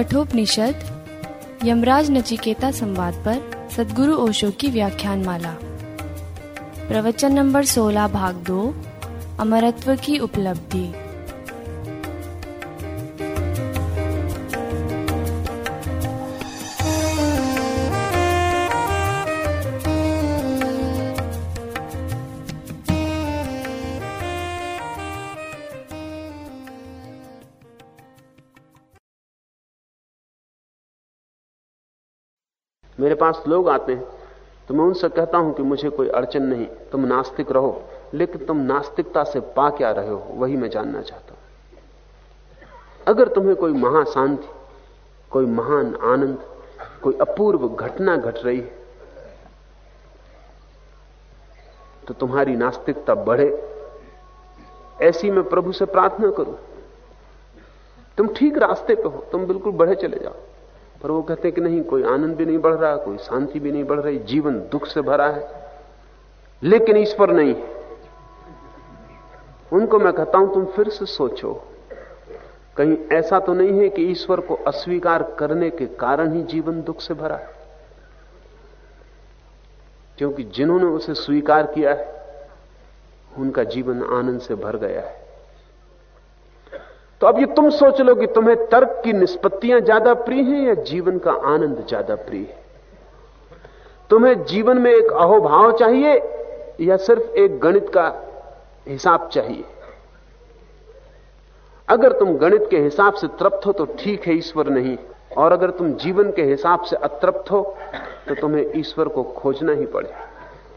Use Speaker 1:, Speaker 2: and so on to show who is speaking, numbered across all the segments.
Speaker 1: कठोपनिषद, यमराज नचिकेता संवाद पर सदगुरु ओशो की व्याख्यान माला प्रवचन नंबर 16 भाग 2 अमरत्व की उपलब्धि।
Speaker 2: मेरे पास लोग आते हैं। तो मैं उनसे कहता हूँ कि मुझे कोई अड़चन नहीं, तुम नास्तिक रहो, लेकिन तुम नास्तिकता से पा क्या रहे हो, वही मैं जानना चाहता हूँ। अगर तुम्हें कोई महाशांति, कोई महान आनंद, कोई अपूर्व घटना घट गट रही है तो तुम्हारी नास्तिकता बढ़े। ऐसी मैं प्रभु से प्रार्थना करूँ। तुम ठीक रास्ते पे हो, तुम बिल्कुल बढ़े चले जाओ। पर वो कहते कि नहीं, कोई आनंद भी नहीं बढ़ रहा, कोई शांति भी नहीं बढ़ रही, जीवन दुख से भरा है। लेकिन ईश्वर नहीं उनको मैं कहता हूँ, तुम फिर से सोचो। कहीं ऐसा तो नहीं है कि ईश्वर को अस्वीकार करने के कारण ही जीवन दुख से भरा है। क्योंकि जिन्होंने उसे स्वीकार किया है, उनका जीवन आनंद से भर गया है। तो अब ये तुम सोच लो कि तुम्हें तर्क की निष्पत्तियाँ ज़्यादा प्रिय हैं या जीवन का आनंद ज़्यादा प्रिय है? तुम्हें जीवन में एक अहोभाव चाहिए या सिर्फ़ एक गणित का हिसाब चाहिए? अगर तुम गणित के हिसाब से तृप्त हो तो ठीक है, ईश्वर नहीं। और अगर तुम जीवन के हिसाब से अतृप्त हो तो तुम्हें ईश्वर को खोजना ही पड़े।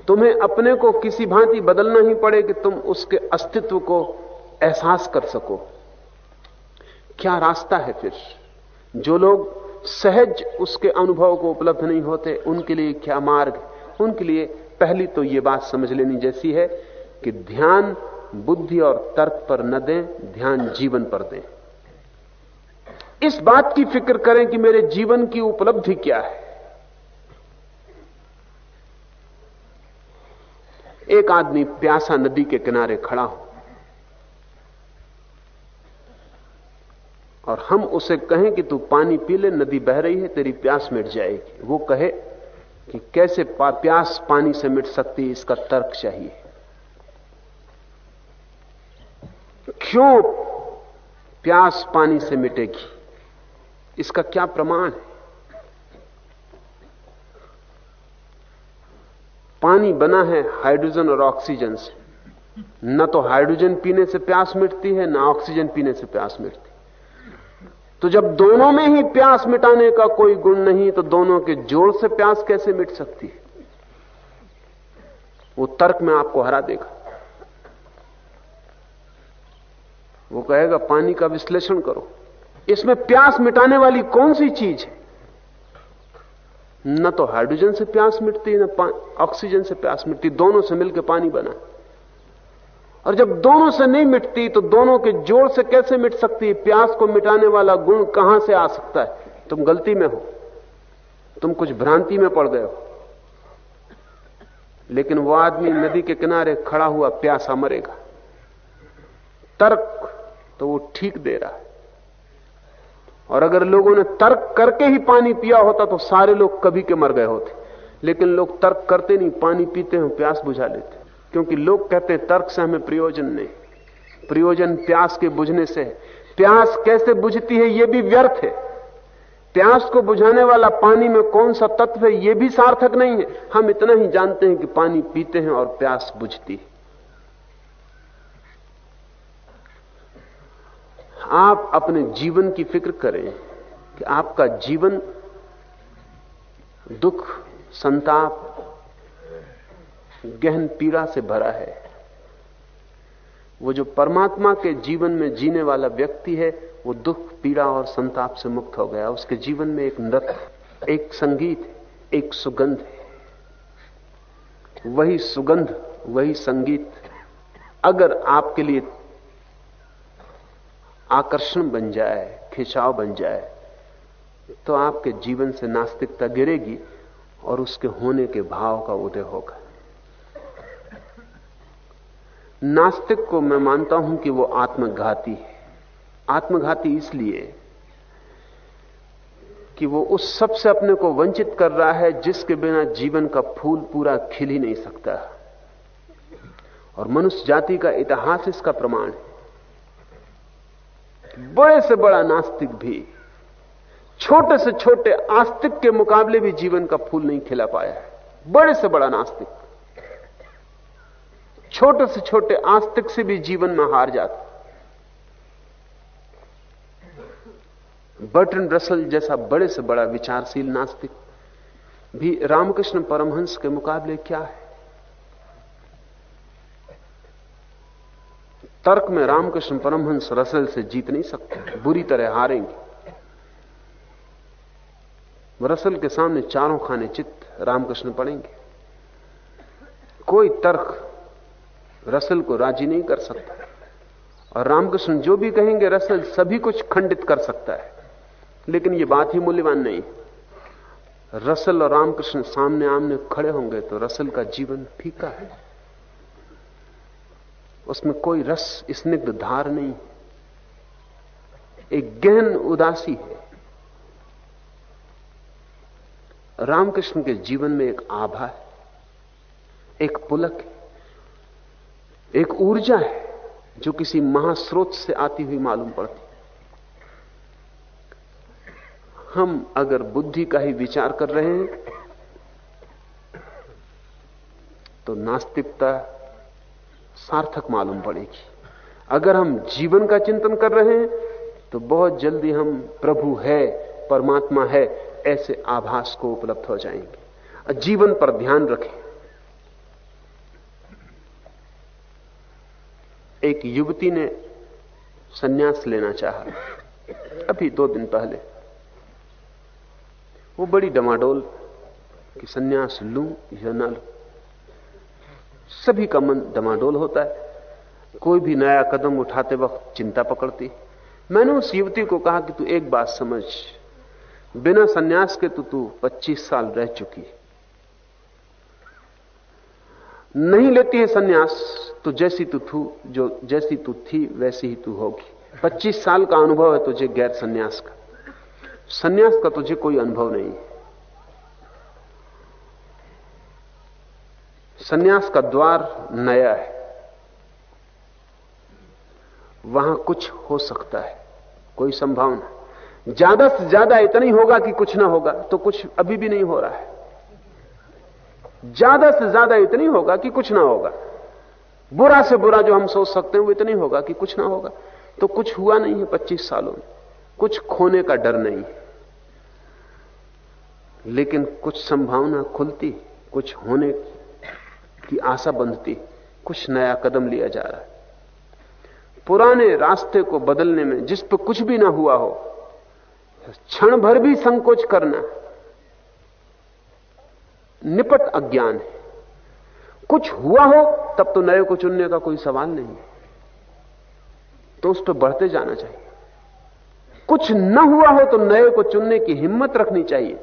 Speaker 2: तुम्हें अपने को किसी भांति बदलना ही पड़े कि तुम उसके अस्तित्व को एहसास कर सको। क्या रास्ता है फिर? जो लोग सहज उसके अनुभव को उपलब्ध नहीं होते, उनके लिए क्या मार्ग उनके लिए पहली तो यह बात समझ लेनी जैसी है कि ध्यान बुद्धि और तर्क पर न दें, ध्यान जीवन पर दें। इस बात की फ़िक्र करें कि मेरे जीवन की उपलब्धि क्या है। एक आदमी प्यासा नदी के किनारे खड़ा हो। और हम उसे कहें कि तू पानी पी ले नदी बह रही है तेरी प्यास मिट जाएगी। वो कहे कि कैसे पा, प्यास पानी से मिट सकती है इसका तर्क चाहिए। क्यों प्यास पानी से मिटेगी? इसका क्या प्रमाण है? पानी बना है हाइड्रोजन और ऑक्सीजन से। न तो हाइड्रोजन पीने से प्यास मिटती है न ऑक्सीजन पीने से प्यास मिटती। तो जब दोनों में ही प्यास मिटाने का कोई गुण नहीं तो दोनों के जोड़ से प्यास कैसे मिट सकती है? वो तर्क में आपको हरा देगा। वो कहेगा, पानी का विश्लेषण करो। इसमें प्यास मिटाने वाली कौन सी चीज़ है? न तो हाइड्रोजन से प्यास मिटती, न ऑक्सीजन से प्यास मिटती, दोनों से मिलकर पानी बना। और जब दोनों से नहीं मिटती तो दोनों के जोड़ से कैसे मिट सकती है? प्यास को मिटाने वाला गुण कहाँ से आ सकता है? तुम गलती में हो। तुम कुछ भ्रांति में पड़ गए हो। लेकिन वो आदमी नदी के किनारे खड़ा हुआ प्यासा मरेगा। तर्क तो वो ठीक दे रहा है। और अगर लोगों ने तर्क करके ही पानी पिया होता तो सारे लोग कभी के मर गए होते। लेकिन लोग तर्क करते नहीं, पानी पीते हैं, प्यास बुझा लेते क्योंकि लोग कहते हैं, तर्क से हमें प्रयोजन नहीं। प्रयोजन प्यास के बुझने से है। प्यास कैसे बुझती है यह भी व्यर्थ है। प्यास को बुझाने वाला पानी में कौन सा तत्व है यह भी सार्थक नहीं है। हम इतना ही जानते हैं कि पानी पीते हैं और प्यास बुझती है। आप अपने जीवन की फ़िक्र करें कि आपका जीवन दुख, संताप गहन पीड़ा से भरा है। वो जो परमात्मा के जीवन में जीने वाला व्यक्ति है, वो दुख, पीड़ा और संताप से मुक्त हो गया। उसके जीवन में एक नृत्य, एक संगीत, एक सुगंध है। वही सुगंध, वही संगीत अगर आपके लिए आकर्षण बन जाए, खिंचाव बन जाए तो आपके जीवन से नास्तिकता गिरेगी और उसके होने के भाव का उदय होगा। नास्तिक को मैं मानता हूँ कि वो आत्मघाती है। आत्मघाती इसलिए कि वो उस सबसे अपने को वंचित कर रहा है, जिसके बिना जीवन का फूल पूरा खिल ही नहीं सकता। और मनुष्य जाति का इतिहास इसका प्रमाण है। बड़े से बड़ा नास्तिक भी, छोटे से छोटे आस्तिक के मुकाबले भी जीवन का फूल नहीं खिला पाया है। बड़े से बड़ा नास्तिक। छोटे से छोटे आस्तिक से भी जीवन में हार जाता। बर्टन रसल जैसा बड़े से बड़ा विचारशील नास्तिक भी रामकृष्ण परमहंस के मुकाबले क्या है? तर्क में रामकृष्ण परमहंस रसल से जीत नहीं सकते, बुरी तरह हारेंगे। रसल के सामने चारों खाने चित्त रामकृष्ण पड़ेंगे। कोई तर्क रसल को राज़ी नहीं कर सकता। और रामकृष्ण जो भी कहेंगे, रसल सभी कुछ खंडित कर सकता है। लेकिन यह बात ही मूल्यवान नहीं। रसल और रामकृष्ण सामने आमने खड़े होंगे तो रसल का जीवन फीका है। उसमें कोई रस स्निग्ध धार नहीं। एक गहन उदासी है। रामकृष्ण के जीवन में एक आभा है, एक पुलक है। एक ऊर्जा है जो किसी महास्रोत से आती हुई मालूम पड़ती। हम अगर बुद्धि का ही विचार कर रहे हैं तो नास्तिकता सार्थक मालूम पड़ेगी। अगर हम जीवन का चिंतन कर रहे हैं तो बहुत जल्दी हम प्रभु है, परमात्मा है, ऐसे आभास को उपलब्ध हो जाएँगे। जीवन पर ध्यान रखें। एक युवती ने सन्यास लेना चाहा। अभी दो दिन पहले। वो बड़ी डमाडोल कि सन्यास लू, या ना लू। सभी का मन डमाडोल होता है। कोई भी नया कदम उठाते वक्त चिंता पकड़ती। मैंने उस युवती को कहा कि तू एक बात समझ। बिना सन्यास के तो तू 25 साल रह चुकी। नहीं लेती है सन्यास तो जैसी तू थू, जो जैसी तू थी, वैसी ही तू होगी। 25 साल का अनुभव है तुझे गैर सन्यास का। सन्यास का तुझे कोई अनुभव नहीं सन्यास का द्वार नया है। वहाँ कुछ हो सकता है, कोई संभावना। ज़्यादा से ज़्यादा इतना ही होगा कि कुछ ना होगा तो कुछ अभी भी नहीं हो रहा है। ज़्यादा से ज़्यादा इतनी होगा कि कुछ ना होगा। बुरा से बुरा जो हम सोच सकते हैं, वो इतनी होगा कि कुछ ना होगा। तो कुछ हुआ नहीं है 25 सालों में। कुछ खोने का डर नहीं है। लेकिन कुछ संभावना खुलती कुछ होने की आशा बंधती कुछ नया कदम लिया जा रहा है। पुराने रास्ते को बदलने में जिस पर कुछ भी ना हुआ हो, क्षण भर भी संकोच करना निपट अज्ञान है। कुछ हुआ हो, तब तो नए को चुनने का कोई सवाल नहीं है। तो उस पर बढ़ते जाना चाहिए। कुछ न हुआ हो तो नए को चुनने की हिम्मत रखनी चाहिए।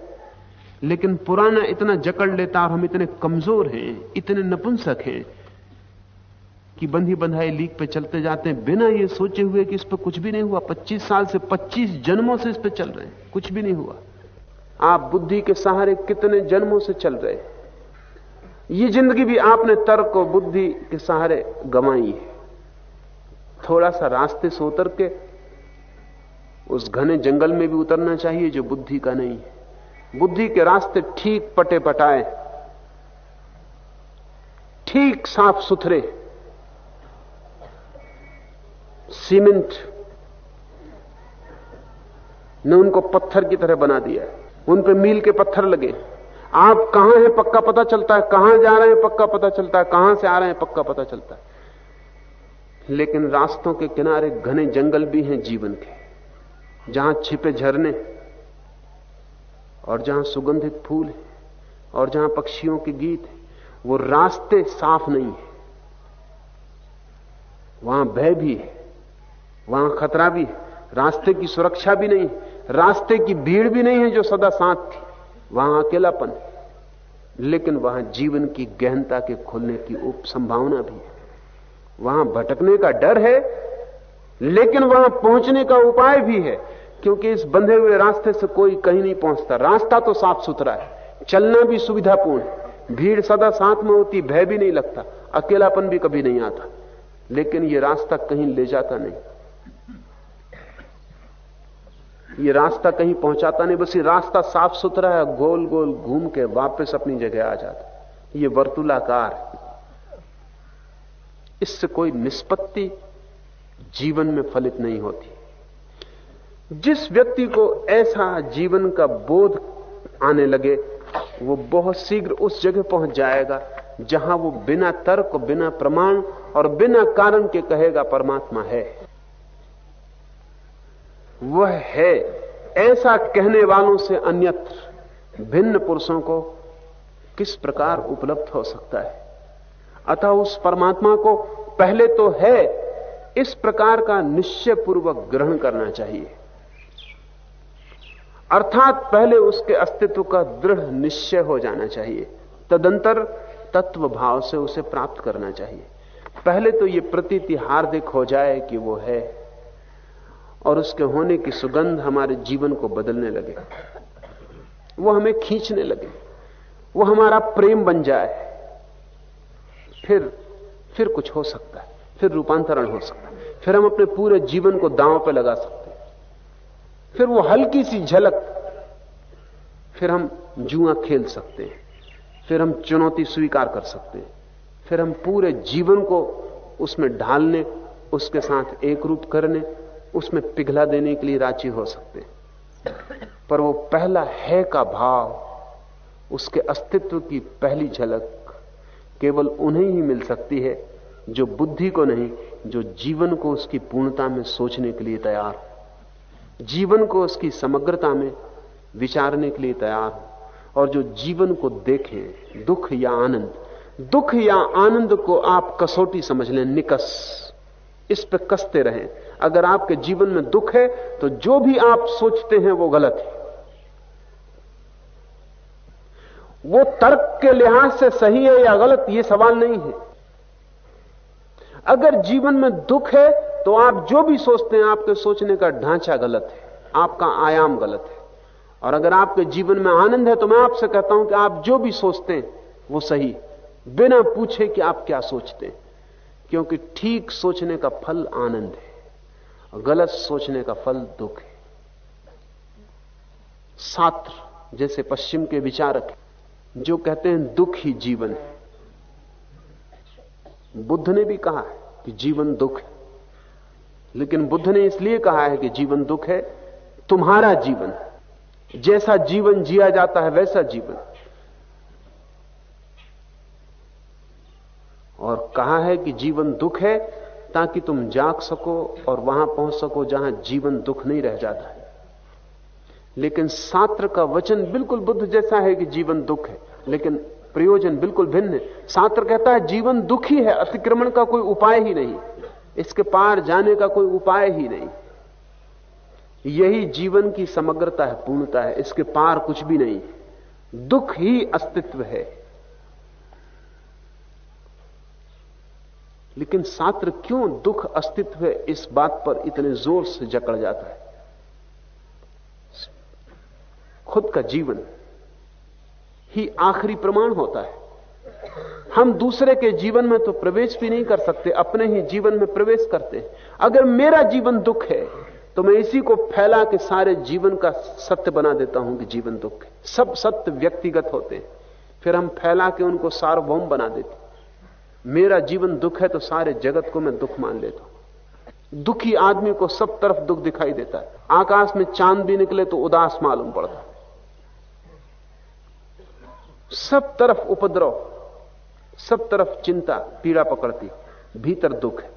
Speaker 2: लेकिन पुराना इतना जकड़ लेता और हम इतने कमज़ोर हैं, इतने नपुंसक हैं, कि बंधी बंधाई लीक पे चलते जाते हैं, बिना ये सोचे हुए कि इस पर कुछ भी नहीं हुआ। 25 साल से 25 जन्मों से इस पर चल रहे हैं। कुछ भी नहीं हुआ। आप बुद्धि के सहारे कितने जन्मों से चल रहे हैं? ये ज़िंदगी भी आपने तर्क और बुद्धि के सहारे गंवाई है। थोड़ा सा रास्ते से उतर के उस घने जंगल में भी उतरना चाहिए जो बुद्धि का नहीं है। बुद्धि के रास्ते ठीक पटे पटाए, ठीक साफ़ सुथरे, सीमेंट, ने उनको पत्थर की तरह बना दिया उन पर मील के पत्थर लगे। आप कहाँ हैं पक्का पता चलता है। कहाँ जा रहे हैं पक्का पता चलता है। कहाँ से आ रहे हैं पक्का पता चलता है। लेकिन रास्तों के किनारे घने जंगल भी हैं जीवन के। जहाँ छिपे झरने और जहाँ सुगंधित फूल है और जहाँ पक्षियों के गीत है, वो रास्ते साफ़ नहीं है। वहाँ भय भी है। वहाँ खतरा भी है। रास्ते की सुरक्षा भी नहीं रास्ते की भीड़ भी नहीं है जो सदा साथ थी। वहाँ अकेलापन लेकिन वहाँ जीवन की गहनता के खुलने की उप संभावना भी है। वहाँ भटकने का डर है, लेकिन वहाँ पहुँचने का उपाय भी है। क्योंकि इस बंधे हुए रास्ते से कोई कहीं नहीं पहुँचता। रास्ता तो साफ़ सुथरा है। चलना भी सुविधापूर्ण है। भीड़ सदा साथ में होती, भय भी नहीं लगता। अकेलापन भी कभी नहीं आता। लेकिन यह रास्ता कहीं ले जाता नहीं। ये रास्ता कहीं पहुंचाता नहीं, बस ये रास्ता साफ़ सुथरा है गोल गोल घूम के वापस अपनी जगह आ जाता ये वर्तुलाकार इससे कोई निष्पत्ति जीवन में फलित नहीं होती। जिस व्यक्ति को ऐसा जीवन का बोध आने लगे, वो बहुत शीघ्र उस जगह पहुँच जाएगा, जहाँ वो बिना तर्क, बिना प्रमाण और बिना कारण के कहेगा, परमात्मा है। वह है ऐसा कहने वालों से अन्यत्र भिन्न पुरुषों को किस प्रकार उपलब्ध हो सकता है? अतः उस परमात्मा को पहले तो है इस प्रकार का निश्चय पूर्वक ग्रहण करना चाहिए। अर्थात पहले उसके अस्तित्व का दृढ़ निश्चय हो जाना चाहिए। तदंतर तत्व भाव से उसे प्राप्त करना चाहिए। पहले तो यह प्रतीति हार्दिक हो जाए कि वो है। और उसके होने की सुगंध हमारे जीवन को बदलने लगे। वो हमें खींचने लगे। वो हमारा प्रेम बन जाए। फिर फिर कुछ हो सकता है। फिर रूपांतरण हो सकता है। फिर हम अपने पूरे जीवन को दांव पे लगा सकते हैं। फिर वो हल्की सी झलक। फिर हम जुआ खेल सकते हैं। फिर हम चुनौती स्वीकार कर सकते हैं। फिर हम पूरे जीवन को उसमें ढालने, उसके साथ एक रूप करने उसमें पिघला देने के लिए राज़ी हो सकते हैं। पर वो पहला है का भाव, उसके अस्तित्व की पहली झलक केवल उन्हें ही मिल सकती है जो बुद्धि को नहीं, जो जीवन को उसकी पूर्णता में सोचने के लिए तैयार हो। जीवन को उसकी समग्रता में विचारने के लिए तैयार हो। और जो जीवन को देखें, दुख या आनंद, दुख या आनंद को आप कसौटी समझ लें, निकस। इस पर कसते रहें। अगर आपके जीवन में दुख है तो जो भी आप सोचते हैं वो गलत है। वो तर्क के लिहाज से सही है या गलत, ये सवाल नहीं है। अगर जीवन में दुख है तो आप जो भी सोचते हैं, आपके सोचने का ढांचा गलत है, आपका आयाम गलत है। और अगर आपके जीवन में आनंद है तो मैं आपसे कहता हूँ कि आप जो भी सोचते हैं, वो सही बिना पूछे कि आप क्या सोचते हैं, क्योंकि ठीक सोचने का फल आनंद है। गलत सोचने का फल दुख है। सात्र जैसे पश्चिम के विचारक जो कहते हैं दुख ही जीवन है। बुद्ध ने भी कहा है कि जीवन दुख है। लेकिन बुद्ध ने इसलिए कहा है कि जीवन दुख है, तुम्हारा जीवन जैसा जीवन जिया जाता है, वैसा जीवन और कहा है कि जीवन दुख है ताकि तुम जाग सको और वहाँ पहुँच सको जहाँ जीवन दुख नहीं रह जाता है। लेकिन शास्त्र का वचन बिल्कुल बुद्ध जैसा है कि जीवन दुख है, लेकिन प्रयोजन बिल्कुल भिन्न है। शास्त्र कहता है जीवन दुख ही है, अतिक्रमण का कोई उपाय ही नहीं, इसके पार जाने का कोई उपाय ही नहीं। यही जीवन की समग्रता है, पूर्णता है, इसके पार कुछ भी नहीं। दुख ही अस्तित्व है। लेकिन शास्त्र क्यों दुख अस्तित्व है इस बात पर इतने ज़ोर से जकड़ जाता है? खुद का जीवन ही आखिरी प्रमाण होता है। हम दूसरे के जीवन में तो प्रवेश भी नहीं कर सकते, अपने ही जीवन में प्रवेश करते हैं। अगर मेरा जीवन दुख है तो मैं इसी को फैला के सारे जीवन का सत्य बना देता हूँ कि जीवन दुख है। सब सत्य व्यक्तिगत होते हैं। फिर हम फैला के उनको सार्वभौम बना देते मेरा जीवन दुख है तो सारे जगत को मैं दुख मान लेता हूँ। दुखी आदमी को सब तरफ़ दुख दिखाई देता है। आकाश में चाँद भी निकले तो उदास मालूम पड़ता सब तरफ़ उपद्रव, सब तरफ़ चिंता, पीड़ा पकड़ती, भीतर दुख है।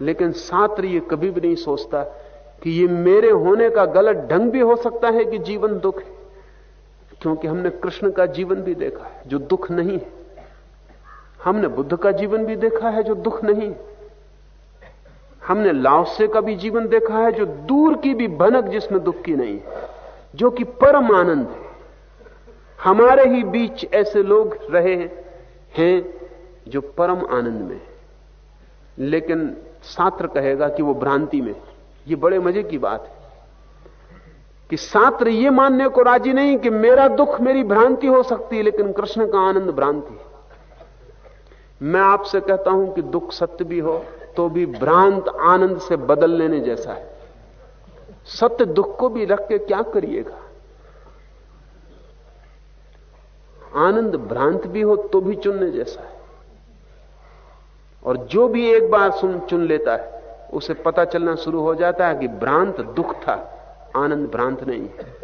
Speaker 2: लेकिन छात्र ये कभी भी नहीं सोचता कि ये मेरे होने का गलत ढंग भी हो सकता है कि जीवन दुख है। क्योंकि हमने कृष्ण का जीवन भी देखा है, जो दुख नहीं है। हमने बुद्ध का जीवन भी देखा है जो दुख नहीं। हमने लाओसे का भी जीवन देखा है जो दूर की भी भनक जिसमें दुख की नहीं है जो कि परम आनंद है। हमारे ही बीच ऐसे लोग रहे हैं जो परम आनंद में लेकिन सात्र कहेगा कि वो भ्रांति में ये बड़े मज़े की बात है कि सात्र ये मानने को राज़ी नहीं कि मेरा दुख मेरी भ्रांति हो सकती है लेकिन कृष्ण का आनंद भ्रांति मैं आपसे कहता हूँ कि दुख सत्य भी हो तो भी भ्रांत आनंद से बदल लेने जैसा है। सत्य दुख को भी रख के क्या करिएगा? आनंद भ्रांत भी हो तो भी चुनने जैसा है। और जो भी एक बार सुन, चुन लेता है, उसे पता चलना शुरू हो जाता है कि भ्रांत दुख था, आनंद भ्रांत नहीं है।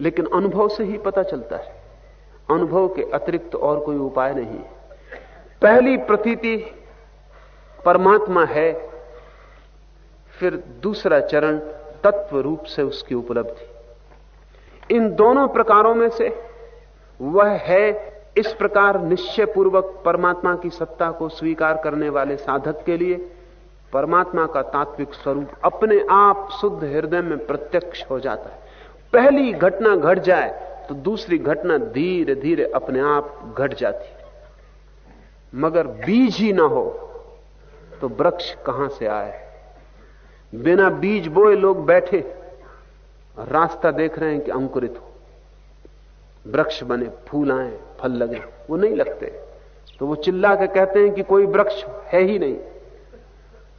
Speaker 2: लेकिन अनुभव से ही पता चलता है। अनुभव के अतिरिक्त और कोई उपाय नहीं। पहली प्रतीति, परमात्मा है, फिर दूसरा चरण तत्व रूप से उसकी उपलब्धि। इन दोनों प्रकारों में से वह है इस प्रकार निश्चय पूर्वक परमात्मा की सत्ता को स्वीकार करने वाले साधक के लिए। परमात्मा का तात्विक स्वरूप अपने आप शुद्ध हृदय में प्रत्यक्ष हो जाता है। पहली घटना घट जाए तो दूसरी घटना धीरे धीरे अपने आप घट जाती मगर बीज ही ना हो तो वृक्ष कहाँ से आए? बिना बीज बोए लोग बैठे, रास्ता देख रहे हैं कि अंकुरित हो। वृक्ष बने, फूल आए, फल लगे, वो नहीं लगते। तो वो चिल्ला के कहते हैं कि कोई वृक्ष है ही नहीं।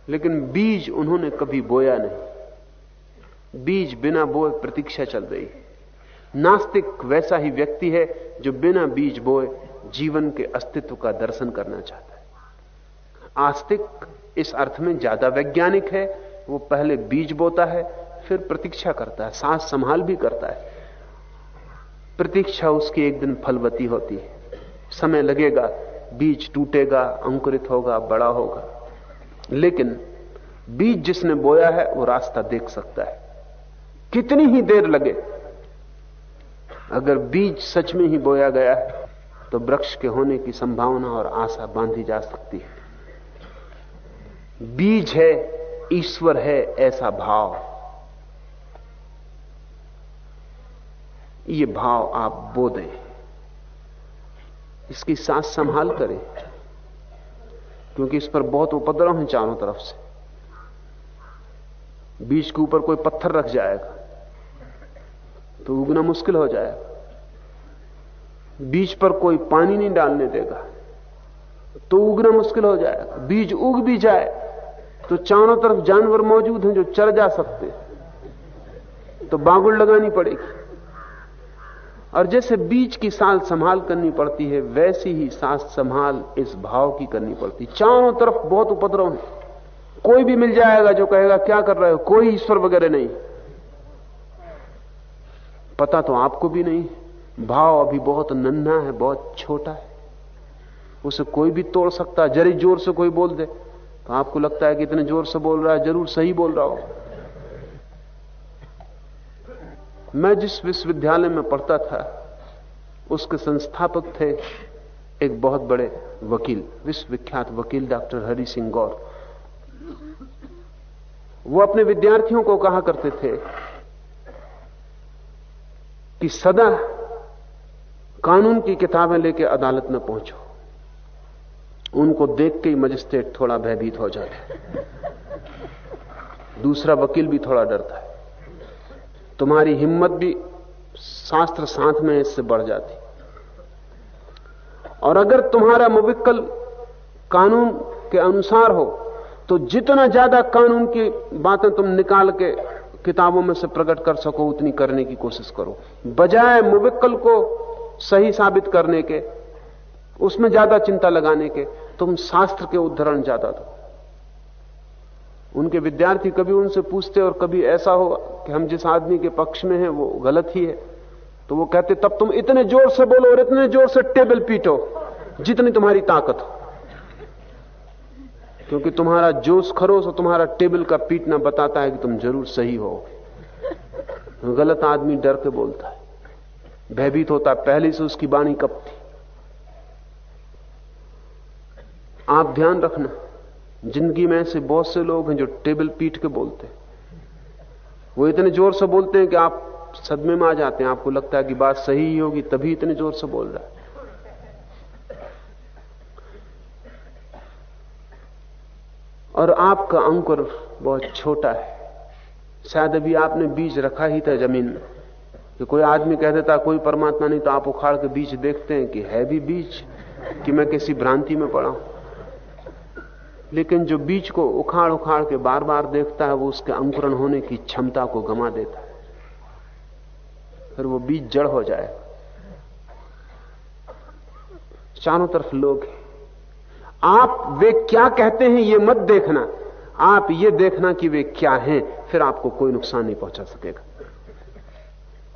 Speaker 2: लेकिन बीज उन्होंने कभी बोया नहीं। बीज बिना बोए प्रतीक्षा चल रही है। नास्तिक वैसा ही व्यक्ति है जो बिना बीज बोए जीवन के अस्तित्व का दर्शन करना चाहता है। आस्तिक इस अर्थ में ज़्यादा वैज्ञानिक है, वो पहले बीज बोता है, फिर प्रतीक्षा करता है, सांस संभाल भी करता है। प्रतीक्षा उसकी एक दिन फलवती होती है। समय लगेगा, बीज टूटेगा, अंकुरित होगा, बड़ा होगा। लेकिन बीज जिसने बोया है, वो रास्ता देख सकता है। कितनी ही देर लगे अगर बीज सच में ही बोया गया है तो वृक्ष के होने की संभावना और आशा बांधी जा सकती है। बीज है, ईश्वर है, ऐसा भाव। ये भाव आप बो दें। इसकी सांस संभाल करें, क्योंकि इस पर बहुत उपद्रव है चारों तरफ़ से। बीज के ऊपर कोई पत्थर रख जाएगा। तो उगना मुश्किल हो जाएगा। बीज पर कोई पानी नहीं डालने देगा। तो उगना मुश्किल हो जाएगा। बीज उग भी जाए तो चारों तरफ़ जानवर मौजूद हैं जो चर जा सकते तो बागुड़ लगानी पड़ेगी। और जैसे बीज की साल संभाल करनी पड़ती है, वैसी ही सास संभाल इस भाव की करनी पड़ती चारों तरफ़ बहुत उपद्रव है। कोई भी मिल जाएगा जो कहेगा, क्या कर रहे हो? कोई ईश्वर वगैरह नहीं। पता तो आपको भी नहीं। भाव अभी बहुत नन्हा है, बहुत छोटा है। उसे कोई भी तोड़ सकता है, जरी ज़ोर से कोई बोल दे। तो आपको लगता है कि इतने ज़ोर से बोल रहा है, ज़रूर सही बोल रहा हो मैं जिस विश्वविद्यालय में पढ़ता था, उसके संस्थापक थे एक बहुत बड़े वकील, विश्वविख्यात वकील डॉक्टर हरि सिंह गौर। वो अपने विद्यार्थियों को कहा करते थे कि सदा कानून की किताबें लेकर अदालत में पहुंचो। उनको देख के ही मजिस्ट्रेट थोड़ा भयभीत हो जाता है। दूसरा वकील भी थोड़ा डरता है। तुम्हारी हिम्मत भी शास्त्र साथ में इससे बढ़ जाती। और अगर तुम्हारा मुबिक्कल कानून के अनुसार हो तो जितना ज़्यादा कानून की बातें तुम निकाल के किताबों में से प्रकट कर सको, उतनी करने की कोशिश करो। बजाय मुबिक्कल को सही साबित करने के, उसमें ज़्यादा चिंता लगाने के, तुम शास्त्र के उदाहरण ज़्यादा दो। उनके विद्यार्थी कभी उनसे पूछते और कभी ऐसा हो कि हम जिस आदमी के पक्ष में हैं, वो गलत ही है। तो वो कहते, तब तुम इतने ज़ोर से बोलो और इतने ज़ोर से टेबल पीटो, जितनी तुम्हारी ताकत हो। क्योंकि तुम्हारा जोश खरोश और तुम्हारा टेबल का पीटना बताता है कि तुम ज़रूर सही हो। गलत आदमी डर के बोलता है। भयभीत होता है। पहले से उसकी बाणी कब थी? आप ध्यान रखना। ज़िंदगी में ऐसे बहुत से लोग हैं जो टेबल पीट के बोलते हैं। वो इतने ज़ोर से बोलते हैं कि आप सदमे में आ जाते हैं। आपको लगता है कि बात सही ही होगी, तभी इतने ज़ोर से बोल रहा है। और आपका अंकुर बहुत छोटा है। शायद अभी आपने बीज रखा ही था ज़मीन में। कि कोई आदमी कह देता, कोई परमात्मा नहीं तो आप उखाड़ के बीज देखते हैं कि है भी बीज, कि मैं किसी भ्रांति में पड़ा हूँ। लेकिन जो बीज को उखाड़ उखाड़ के बार बार देखता है, वो उसके अंकुरण होने की क्षमता को गमा देता है। फिर वो बीज जड़ हो जाए चारों तरफ़ लोग हैं। आप वे क्या कहते हैं ये मत देखना। आप ये देखना कि वे क्या हैं, फिर आपको कोई नुकसान नहीं पहुँचा सकेगा।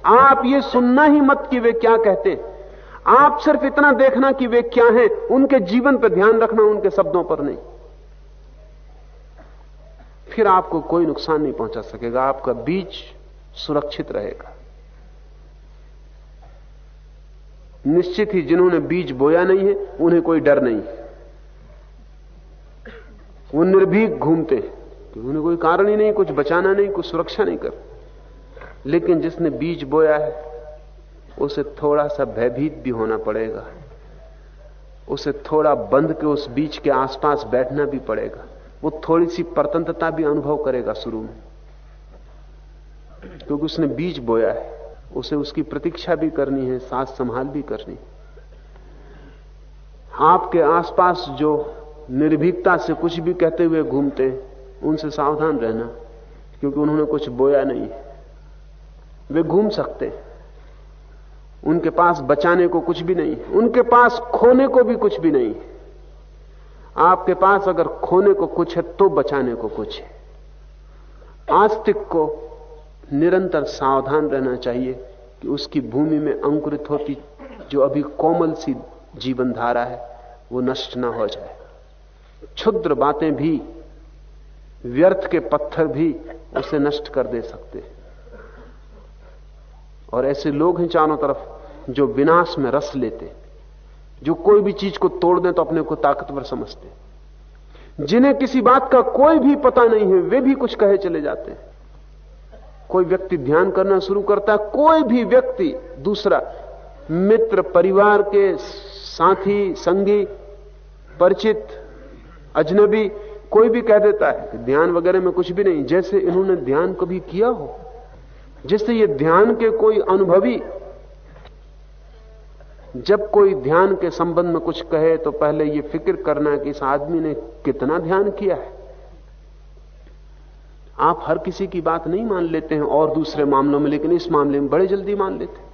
Speaker 2: आप ये सुनना ही मत कि वे क्या कहते हैं। आप सिर्फ़ इतना देखना कि वे क्या हैं, उनके जीवन पर ध्यान रखना, उनके शब्दों पर नहीं। फिर आपको कोई नुकसान नहीं पहुँचा सकेगा, आपका बीज सुरक्षित रहेगा। निश्चित ही जिन्होंने बीज बोया नहीं है, उन्हें कोई डर नहीं वो निर्भीक घूमते हैं उन्हें कोई कारण ही नहीं, कुछ बचाना नहीं, कुछ सुरक्षा नहीं कर। लेकिन जिसने बीज बोया है, उसे थोड़ा सा भयभीत भी होना पड़ेगा। उसे थोड़ा बंद के उस बीज के आसपास बैठना भी पड़ेगा। वो थोड़ी सी परतंत्रता भी अनुभव करेगा शुरू में। क्योंकि उसने बीज बोया है, उसे उसकी प्रतीक्षा भी करनी है साथ संभाल भी करनी है। आपके आसपास जो निर्भीकता से कुछ भी कहते हुए घूमते हैं, उनसे सावधान रहना, क्योंकि उन्होंने कुछ बोया नहीं। वे घूम सकते उनके पास बचाने को कुछ भी नहीं, उनके पास खोने को भी कुछ भी नहीं। आपके पास अगर खोने को कुछ है तो बचाने को कुछ है। आस्तिक को निरंतर सावधान रहना चाहिए कि उसकी भूमि में अंकुरित होती, जो अभी कोमल सी जीवन धारा है, वो नष्ट ना हो जाए। क्षुद्र बातें भी, व्यर्थ के पत्थर भी उसे नष्ट कर दे सकते और ऐसे लोग हैं चारों तरफ़ जो विनाश में रस लेते जो कोई भी चीज़ को तोड़ दें तो अपने को ताकतवर समझते जिन्हें किसी बात का कोई भी पता नहीं है, वे भी कुछ कहे चले जाते हैं। कोई व्यक्ति ध्यान करना शुरू करता है, कोई भी व्यक्ति दूसरा मित्र, परिवार के साथी, संगी, परिचित अजनबी कोई भी कह देता है कि ध्यान वगैरह में कुछ भी नहीं, जैसे इन्होंने ध्यान कभी किया हो, जैसे ये ध्यान के कोई अनुभवी, जब कोई ध्यान के संबंध में कुछ कहे तो पहले ये फ़िक्र करना कि इस आदमी ने कितना ध्यान किया है। आप हर किसी की बात नहीं मान लेते हैं और दूसरे मामलों में, लेकिन इस मामले में बड़े जल्दी मान लेते हैं।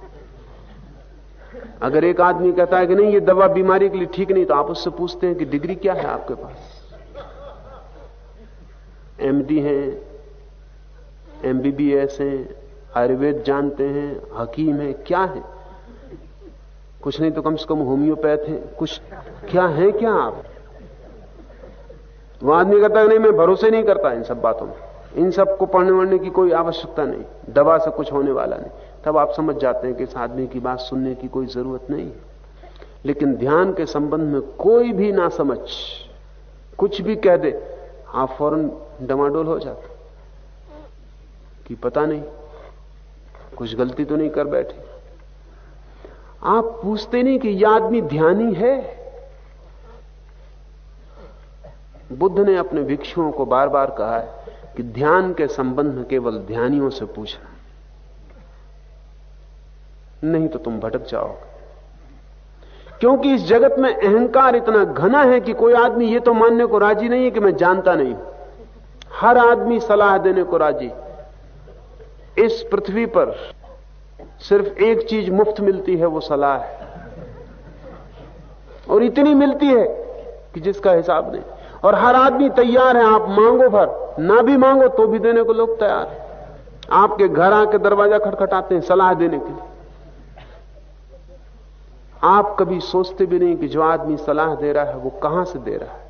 Speaker 2: अगर एक आदमी कहता है कि नहीं, ये दवा बीमारी के लिए ठीक नहीं तो आप उससे पूछते हैं कि डिग्री क्या है आपके पास? एमडी हैं एमबीबीएस हैं, आयुर्वेद जानते हैं, हकीम हैं, क्या है? कुछ नहीं तो कम से कम होम्योपैथ है, कुछ क्या है क्या आप? वो आदमी कहता है, नहीं, मैं भरोसे नहीं करता इन सब बातों में। इन सबको पढ़ने वढ़ने की कोई आवश्यकता नहीं, दवा से कुछ होने वाला नहीं। तब आप समझ जाते हैं कि इस आदमी की बात सुनने की कोई ज़रूरत नहीं। लेकिन ध्यान के संबंध में कोई भी ना समझ, कुछ भी कह दे, आप फ़ौरन डमाडोल हो जाते कि पता नहीं, कुछ गलती तो नहीं कर बैठे। आप पूछते नहीं कि यह आदमी ध्यानी है। बुद्ध ने अपने भिक्षुओं को बार बार कहा है कि ध्यान के संबंध में केवल ध्यानियों से पूछना। नहीं तो तुम भटक जाओगे। क्योंकि इस जगत में अहंकार इतना घना है कि कोई आदमी ये तो मानने को राज़ी नहीं है कि मैं जानता नहीं हर आदमी सलाह देने को राज़ी। इस पृथ्वी पर सिर्फ़ एक चीज़ मुफ़्त मिलती है, वो सलाह है। और इतनी मिलती है कि जिसका हिसाब नहीं। और हर आदमी तैयार है, आप मांगो भर, ना भी मांगो तो भी देने को लोग तैयार है। आपके घर आके दरवाज़ा खटखटाते हैं सलाह देने के लिए। आप कभी सोचते भी नहीं कि जो आदमी सलाह दे रहा है वो कहाँ से दे रहा है?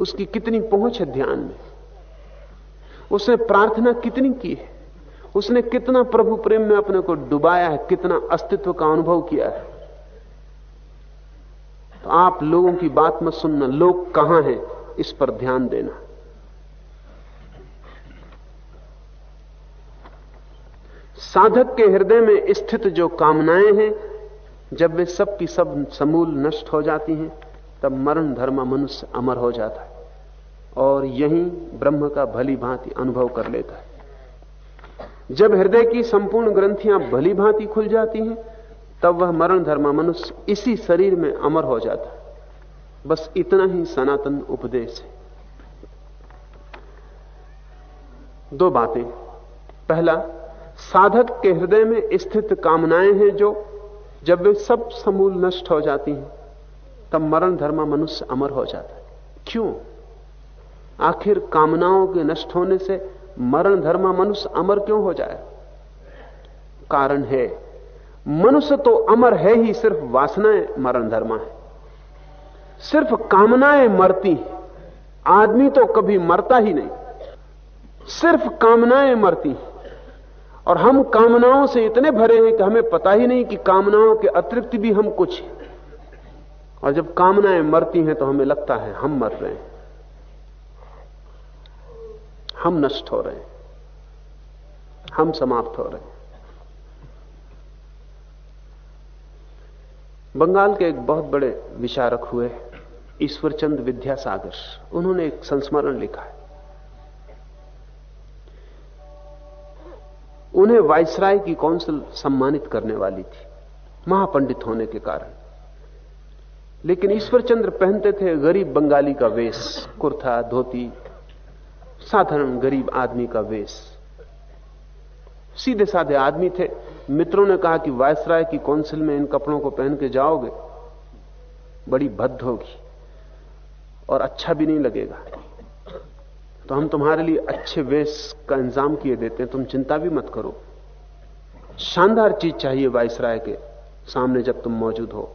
Speaker 2: उसकी कितनी पहुँच है ध्यान में? उसने प्रार्थना कितनी की है? उसने कितना प्रभु प्रेम में अपने को डुबाया है? कितना अस्तित्व का अनुभव किया है? तो आप लोगों की बात मत सुनना। लोग कहाँ हैं? इस पर ध्यान देना। साधक के हृदय में स्थित जो कामनाएँ हैं, जब वे सब की सब समूल नष्ट हो जाती हैं, तब मरण धर्म मनुष्य अमर हो जाता है और यही ब्रह्म का भली भांति अनुभव कर लेता है। जब हृदय की संपूर्ण ग्रंथियाँ भली भांति खुल जाती हैं, तब वह मरण धर्म मनुष्य इसी शरीर में अमर हो जाता है। बस इतना ही सनातन उपदेश है। दो बातें। पहला साधक के हृदय में स्थित कामनाएँ हैं जो जब वे सब समूल नष्ट हो जाती हैं, तब मरण धर्म मनुष्य अमर हो जाता है। क्यों? आखिर कामनाओं के नष्ट होने से मरण धर्म मनुष्य अमर क्यों हो जाए? कारण है, मनुष्य तो अमर है ही, सिर्फ़ वासनाएँ मरण धर्मा है। सिर्फ़ कामनाएँ मरती आदमी तो कभी मरता ही नहीं। सिर्फ़ कामनाएँ मरती और हम कामनाओं से इतने भरे हैं कि हमें पता ही नहीं कि कामनाओं के अतिरिक्त भी हम कुछ हैं। और जब कामनाएँ मरती हैं तो हमें लगता है हम मर रहे हैं। हम नष्ट हो रहे हैं। हम समाप्त हो रहे हैं। बंगाल के एक बहुत बड़े विचारक हुए, ईश्वरचंद विद्यासागर। उन्होंने एक संस्मरण लिखा है। उन्हें वायसराय की काउंसिल सम्मानित करने वाली थी, महापंडित होने के कारण। लेकिन ईश्वरचंद्र पहनते थे गरीब बंगाली का वेश, कुर्ता, धोती, साधारण गरीब आदमी का वेश। सीधे साधे आदमी थे। मित्रों ने कहा कि वायसराय की काउंसिल में इन कपड़ों को पहन के जाओगे, बड़ी भद्द होगी और अच्छा भी नहीं लगेगा। तो हम तुम्हारे लिए अच्छे वेश का इंतज़ाम किए देते हैं, तुम चिंता भी मत करो। शानदार चीज़ चाहिए वायसराय के, सामने जब तुम मौजूद हो।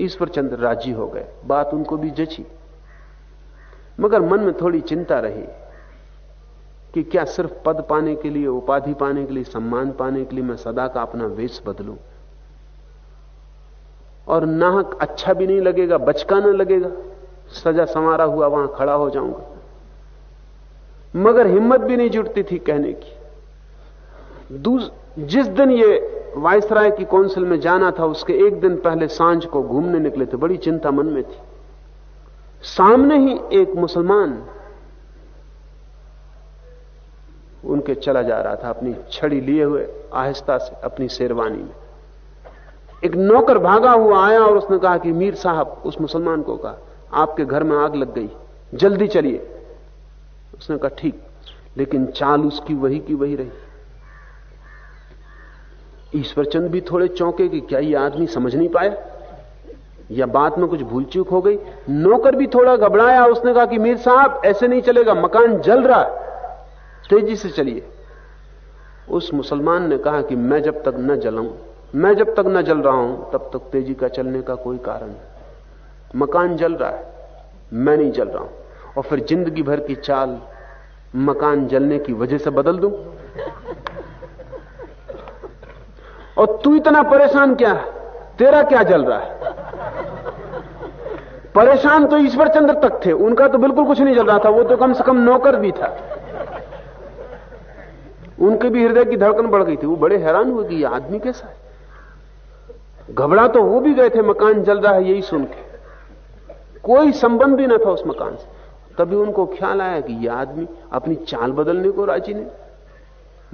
Speaker 2: ईश्वर चंद्र राज़ी हो गए, बात उनको भी जची। मगर मन में थोड़ी चिंता रही कि क्या सिर्फ़ पद पाने के लिए, उपाधि पाने के लिए, सम्मान पाने के लिए मैं सदा का अपना वेश बदलू? और नाहक अच्छा भी नहीं लगेगा, बचका ना लगेगा, सजा संवारा हुआ वहाँ खड़ा हो जाऊँगा। मगर हिम्मत भी नहीं जुटती थी कहने की। जिस दिन ये वायसराय की काउंसिल में जाना था, उसके एक दिन पहले साँझ को घूमने निकले थे, बड़ी चिंता मन में थी। सामने ही एक मुसलमान उनके चला जा रहा था, अपनी छड़ी लिए हुए आहिस्ता से, अपनी शेरवानी में। एक नौकर भागा हुआ आया और उसने कहा कि, मीर साहब, उस मुसलमान को कहा, आपके घर में आग लग गई, जल्दी चलिए। उसने कहा, ठीक, लेकिन चाल उसकी वही की वही रही। ईश्वरचंद भी थोड़े चौंके कि क्या ये आदमी समझ नहीं पाया? या बात में कुछ भूल चूक हो गई? नौकर भी थोड़ा घबराया, उसने कहा कि, मीर साहब, ऐसे नहीं चलेगा, मकान जल रहा है, तेज़ी से चलिए। उस मुसलमान ने कहा कि, मैं जब तक न जलाऊं, मैं जब तक न जल रहा हूँ, तब तक तेज़ी का चलने का कोई कारण मकान जल रहा है, मैं नहीं जल रहा हूँ। और फिर ज़िंदगी भर की चाल मकान जलने की वजह से बदल दूँ? और तू इतना परेशान क्या? तेरा क्या जल रहा है? परेशान तो ईश्वर चंद्र तक थे, उनका तो बिल्कुल कुछ नहीं जल रहा था, वो तो कम से कम नौकर भी था। उनके भी हृदय की धड़कन बढ़ गई थी, वो बड़े हैरान हुए कि ये आदमी कैसा है? घबरा तो वो भी गए थे, मकान जल रहा है, यही सुन के। कोई संबंध भी ना था उस मकान से। तभी उनको ख्याल आया कि यह आदमी अपनी चाल बदलने को राज़ी नहीं।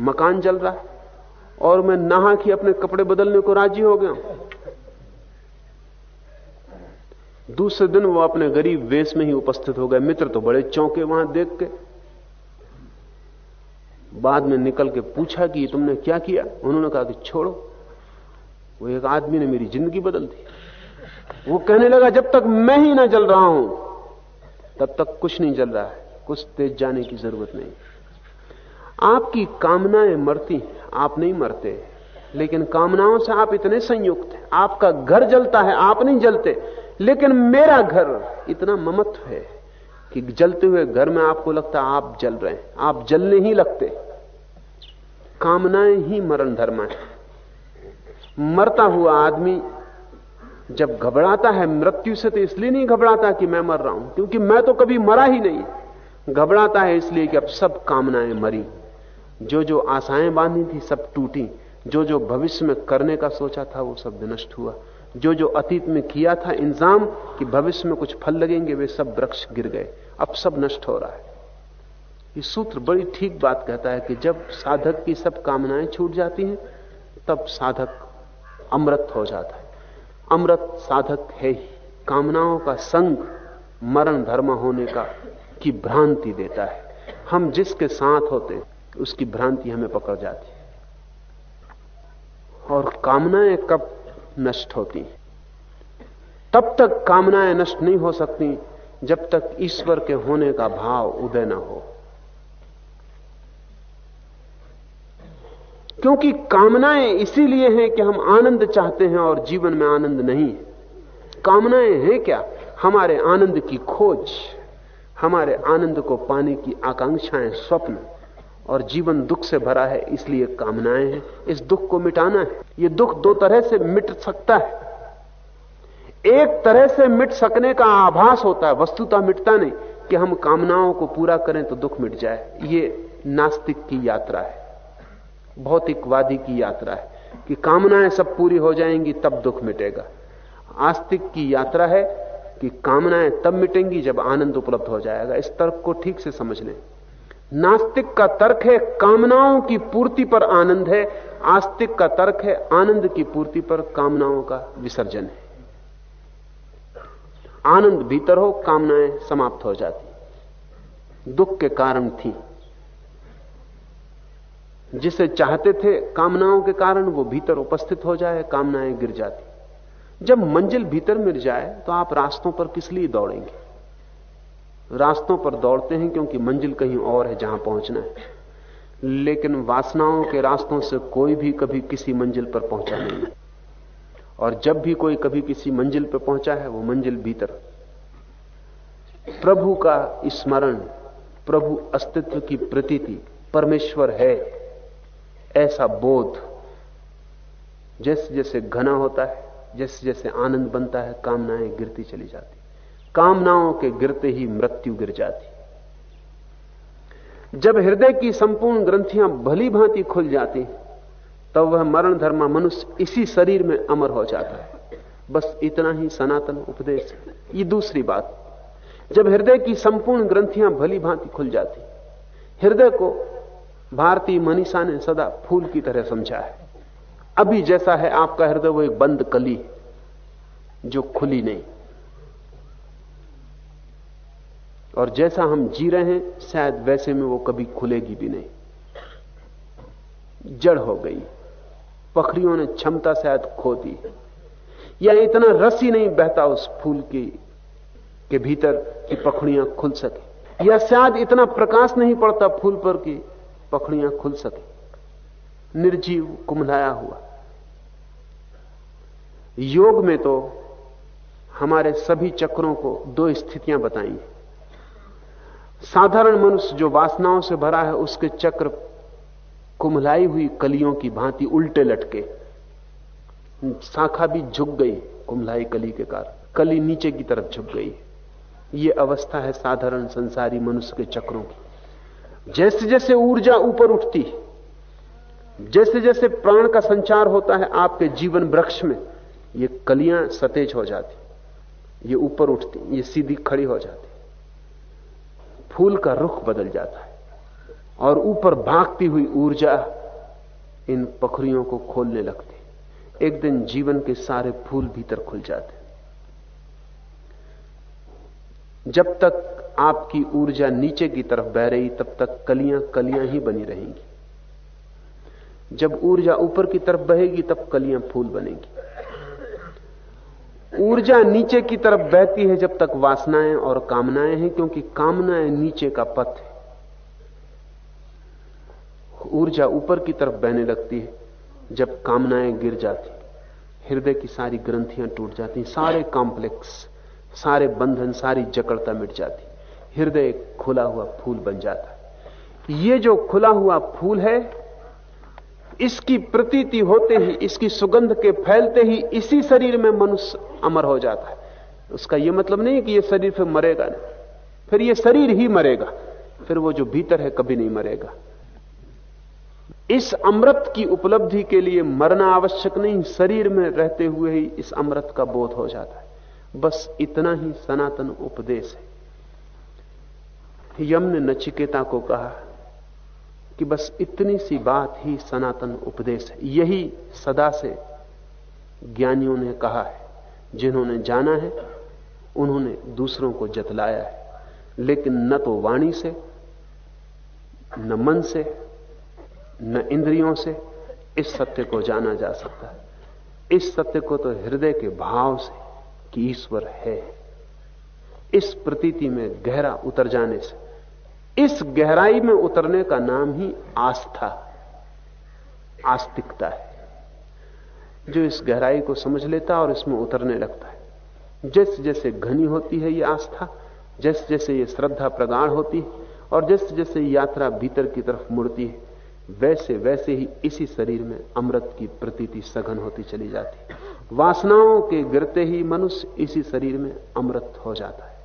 Speaker 2: मकान जल रहा है और मैं नहा के अपने कपड़े बदलने को राज़ी हो गया दूसरे दिन वो अपने गरीब वेश में ही उपस्थित हो गए। मित्र तो बड़े चौंके वहाँ देख के। बाद में निकल के पूछा कि तुमने क्या किया? उन्होंने कहा कि छोड़ो, वो एक आदमी ने मेरी ज़िंदगी बदल दी। वो कहने लगा, जब तक मैं ही ना जल रहा हूँ तब तक कुछ नहीं जल रहा है। कुछ तेज जाने की ज़रूरत नहीं। आपकी कामनाएँ मरती आप नहीं मरते। लेकिन कामनाओं से आप इतने संयुक्त हैं। आपका घर जलता है, आप नहीं जलते। लेकिन मेरा घर इतना ममत्व है कि जलते हुए घर में आपको लगता है आप जल रहे हैं। आप जलने ही लगते। कामनाएँ ही मरण धर्म है। मरता हुआ आदमी जब घबराता है मृत्यु से तो इसलिए नहीं घबराता कि मैं मर रहा हूँ, क्योंकि मैं तो कभी मरा ही नहीं। घबराता है इसलिए कि अब सब कामनाएँ मरी। जो जो आशाएँ बांधी थी सब टूटी। जो जो भविष्य में करने का सोचा था वो सब विनष्ट हुआ। जो जो अतीत में किया था इंतज़ाम कि भविष्य में कुछ फल लगेंगे, वे सब वृक्ष गिर गए। अब सब नष्ट हो रहा है। ये सूत्र बड़ी ठीक बात कहता है कि जब साधक की सब कामनाएँ छूट जाती हैं, तब साधक अमृत हो जाता है। अमृत साधक है ही। कामनाओं का संग मरण धर्म होने का की भ्रांति देता है। हम जिसके साथ होते उसकी भ्रांति हमें पकड़ जाती है। और कामनाएँ कब नष्ट होती हैं? तब तक कामनाएँ नष्ट नहीं हो सकती जब तक ईश्वर के होने का भाव उदय न हो। क्योंकि कामनाएँ इसीलिए हैं कि हम आनंद चाहते हैं और जीवन में आनंद नहीं है। कामनाएँ हैं क्या? हमारे आनंद की खोज, हमारे आनंद को पाने की आकांक्षाएँ स्वप्न, और जीवन दुख से भरा है, इसलिए कामनाएँ हैं। इस दुख को मिटाना है। यह दुख दो तरह से मिट सकता है। एक तरह से मिट सकने का आभास होता है, वस्तुतः मिटता नहीं। कि हम कामनाओं को पूरा करें तो दुख मिट जाए। ये नास्तिक की यात्रा है। भौतिकवादी की यात्रा है कि कामनाएँ सब पूरी हो जाएँगी, तब दुख मिटेगा। आस्तिक की यात्रा है कि कामनाएँ तब मिटेंगी जब आनंद उपलब्ध हो जाएगा। इस तर्क को ठीक से समझ लें। नास्तिक का तर्क है, कामनाओं की पूर्ति पर आनंद है। आस्तिक का तर्क है, आनंद की पूर्ति पर कामनाओं का विसर्जन है। आनंद भीतर हो, कामनाएँ समाप्त हो जाती। दुख के कारण थी। जिसे चाहते थे कामनाओं के कारण वो भीतर उपस्थित हो जाए, कामनाएँ गिर जाती। जब मंजिल भीतर मिल जाए तो आप रास्तों पर किस लिए दौड़ेंगे? रास्तों पर दौड़ते हैं क्योंकि मंजिल कहीं और है जहाँ पहुँचना है। लेकिन वासनाओं के रास्तों से कोई भी कभी किसी मंजिल पर पहुँचा नहीं। और जब भी कोई कभी किसी मंजिल पर पहुँचा है, वो मंजिल भीतर। प्रभु का स्मरण, प्रभु अस्तित्व की प्रतीति परमेश्वर है। ऐसा बोध जैसे जैसे घना होता है जैसे जैसे आनंद बनता है, कामनाएँ गिरती चली जाती कामनाओं के गिरते ही मृत्यु गिर जाती जब हृदय की संपूर्ण ग्रंथियाँ भली भांति खुल जाती तब तो वह मरण धर्मा मनुष्य इसी शरीर में अमर हो जाता है। बस इतना ही सनातन उपदेश ये दूसरी बात। जब हृदय की संपूर्ण ग्रंथियाँ भली भांति खुल जाती हृदय को भारतीय मनीषा ने सदा फूल की तरह समझा है। अभी जैसा है आपका हृदय, वो एक बंद कली जो खुली नहीं। और जैसा हम जी रहे हैं, शायद वैसे में वो कभी खुलेगी भी नहीं। जड़ हो गई। पखड़ियों ने क्षमता शायद खो दी। या इतना रस ही नहीं बहता उस फूल की, के भीतर की पखड़ियाँ खुल सके। या शायद इतना प्रकाश नहीं पड़ता फूल पर कि पखड़ियाँ खुल सके। निर्जीव कुमलाया हुआ। योग में तो हमारे सभी चक्रों को दो स्थितियाँ बताई साधारण मनुष्य जो वासनाओं से भरा है, उसके चक्र कुमलाई हुई कलियों की भांति उल्टे लटके। शाखा भी झुक गई कुमलाई कली के कारण। कली नीचे की तरफ़ झुक गई। ये अवस्था है साधारण संसारी मनुष्य के चक्रों की। जैसे जैसे ऊर्जा ऊपर उठती, जैसे जैसे प्राण का संचार होता है आपके जीवन वृक्ष में, ये कलियाँ सतेज हो जाती, ये ऊपर उठती, ये सीधी खड़ी हो जाती। फूल का रुख बदल जाता है और ऊपर भागती हुई ऊर्जा इन पखरियों को खोलने लगती। एक दिन जीवन के सारे फूल भीतर खुल जाते। जब तक आपकी ऊर्जा नीचे की तरफ़ बह रही, तब तक कलियाँ कलियाँ ही बनी रहेंगी। जब ऊर्जा ऊपर की तरफ़ बहेगी, तब कलियाँ फूल बनेगी। ऊर्जा नीचे की तरफ़ बहती है जब तक वासनाएँ और कामनाएँ हैं, क्योंकि कामनाएँ नीचे का पथ है। ऊर्जा ऊपर की तरफ़ बहने लगती है, जब कामनाएँ गिर जाती। हृदय की सारी ग्रंथियाँ टूट जाती, सारे कॉम्प्लेक्स, सारे बंधन, सारी जकड़ता मिट जाती। हृदय खुला हुआ फूल बन जाता है। ये जो खुला हुआ फूल है, इसकी प्रतीति होते ही, इसकी सुगंध के फैलते ही इसी शरीर में मनुष्य अमर हो जाता है। उसका यह मतलब नहीं कि यह शरीर फिर मरेगा नहीं। फिर यह शरीर ही मरेगा। फिर वो जो भीतर है कभी नहीं मरेगा। इस अमृत की उपलब्धि के लिए मरना आवश्यक नहीं, शरीर में रहते हुए ही इस अमृत का बोध हो जाता है। बस इतना ही सनातन उपदेश है। यम ने नचिकेता को कहा कि बस इतनी सी बात ही सनातन उपदेश है। यही सदा से ज्ञानियों ने कहा है। जिन्होंने जाना है, उन्होंने दूसरों को जतलाया है। लेकिन न तो वाणी से, न मन से, न इंद्रियों से इस सत्य को जाना जा सकता है। इस सत्य को तो हृदय के भाव से कि ईश्वर है। इस प्रतीति में गहरा उतर जाने से इस गहराई में उतरने का नाम ही आस्था, आस्तिकता है, जो इस गहराई को समझ लेता है और इसमें उतरने लगता है। जैसे जैसे घनी होती है ये आस्था जैसे जैसे ये श्रद्धा प्रगाढ़ होती है, और जैसे जैसे यात्रा भीतर की तरफ़ मुड़ती है वैसे वैसे ही इसी शरीर में अमृत की प्रतीति सघन होती चली जाती है। वासनाओं के गिरते ही मनुष्य इसी शरीर में अमृत हो जाता है।